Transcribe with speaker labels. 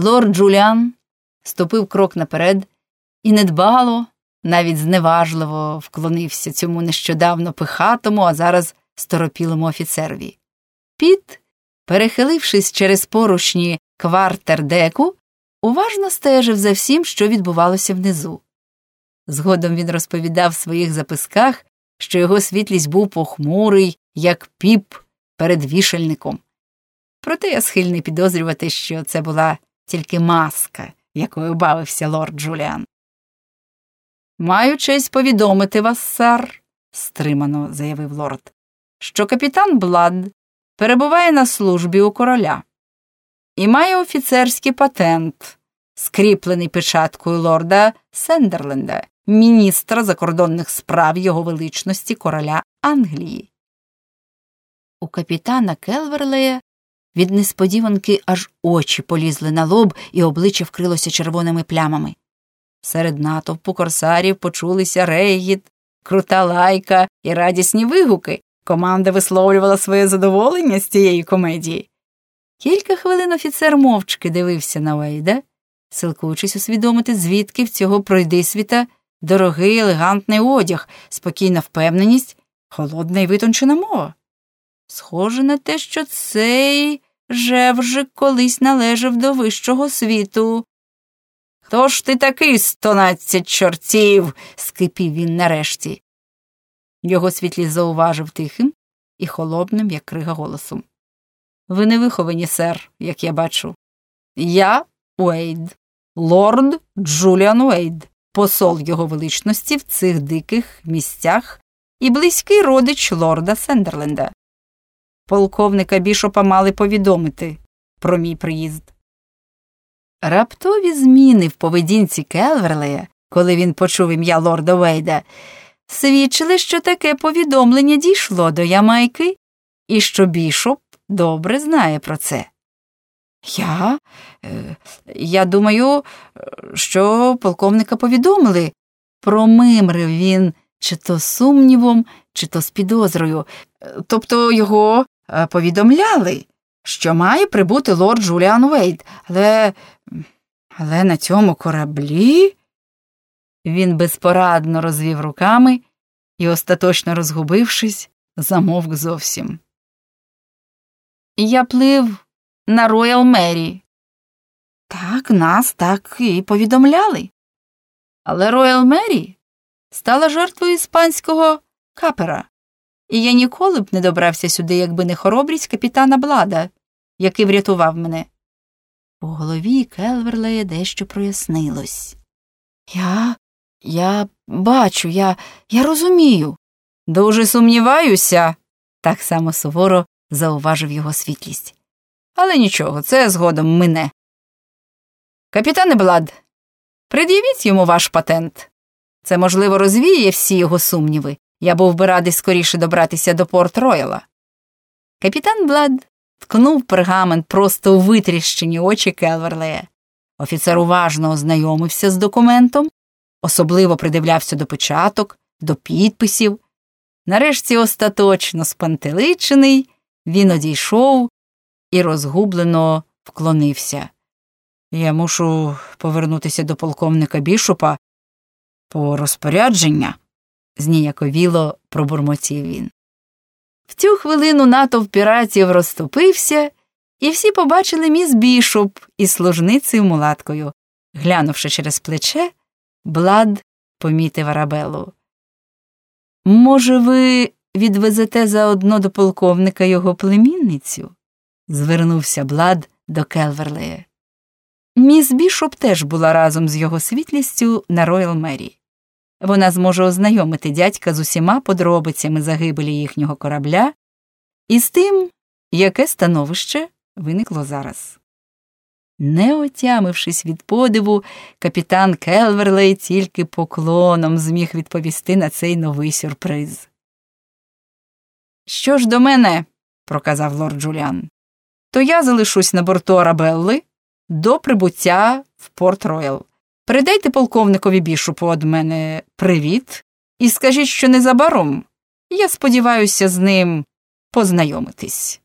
Speaker 1: Лорд Джуліан ступив крок наперед і недбало, навіть зневажливо вклонився цьому нещодавно пихатому, а зараз сторопілому офіцерові. Піт, перехилившись через поручні квартердеку, уважно стежив за всім, що відбувалося внизу. Згодом він розповідав в своїх записках, що його світлість був похмурий, як піп перед вішальником. Проте я схильний підозрювати, що це була тільки маска, якою бавився лорд Джуліан. Маю честь повідомити вас, сер, стримано заявив лорд, що капітан Блад перебуває на службі у короля і має офіцерський патент, скріплений печаткою лорда Сендерленда, міністра закордонних справ його величності короля Англії. У капітана Келверлея від несподіванки аж очі полізли на лоб, і обличчя вкрилося червоними плямами. Серед натовпу корсарів почулися регіт, крута лайка і радісні вигуки. Команда висловлювала своє задоволення з цієї комедії. Кілька хвилин офіцер мовчки дивився на Уейда, силкуючись усвідомити, звідки в цього пройдисвіта дорогий елегантний одяг, спокійна впевненість, холодна і витончена мова. Схоже на те, що цей жевжик колись належав до вищого світу. Хто ж ти такий стонадцять чортів? скипів він нарешті. Його світлість зауважив тихим і холодним, як крига голосом. Ви не виховані, сер, як я бачу. Я Уейд, лорд Джуліан Уейд, посол його величності в цих диких місцях і близький родич лорда Сендерленда. Полковника Бішопа мали повідомити про мій приїзд. Раптові зміни в поведінці Келверлея, коли він почув ім'я лорда Вейда, свідчили, що таке повідомлення дійшло до Ямайки і що Бішоп добре знає про це. Я е, я думаю, що полковника повідомили, промимрив він чи то сумнівом, чи то з підозрою. Тобто його е, повідомляли, що має прибути лорд Джуліан Уейд, але, але на цьому кораблі. Він безпорадно розвів руками і, остаточно розгубившись, замовк зовсім. Я плив на Роял Мері. Так нас так і повідомляли. Але Роял Мері стала жертвою іспанського капера, і я ніколи б не добрався сюди, якби не хоробрість капітана Блада, який врятував мене. У голові Келверлея дещо прояснилось. Я я бачу, я я розумію. Дуже сумніваюся, так само суворо зауважив його світлість. Але нічого, це згодом мине. Капітане Блад, пред'явіть йому ваш патент. Це, можливо, розвіє всі його сумніви. Я був би радий скоріше добратися до Порт Рояла. Капітан Блад ткнув пергамент просто у витріщені очі Келверлея. Офіцер уважно ознайомився з документом, особливо придивлявся до початок, до підписів. Нарешті остаточно спантеличений, він одійшов і розгублено вклонився. Я мушу повернутися до полковника бішопа по розпорядження, зніяковіло пробурмотів він. В цю хвилину натовп піратів розступився, і всі побачили міс бішоп із служницею мулаткою. Глянувши через плече, Блад помітив арабелу. Може, ви відвезете заодно до полковника його племінницю? звернувся Блад до Келверлея. Міс Бішоп теж була разом з його світлістю на Роял Мері. Вона зможе ознайомити дядька з усіма подробицями загибелі їхнього корабля і з тим, яке становище виникло зараз. Не отямившись від подиву, капітан Келверлей тільки поклоном зміг відповісти на цей новий сюрприз. Що ж до мене, проказав лорд Джуліан, то я залишусь на борту Арабелли до прибуття в Порт Роял. Передайте полковникові Бішопу од мене привіт і скажіть, що незабаром я сподіваюся з ним познайомитись.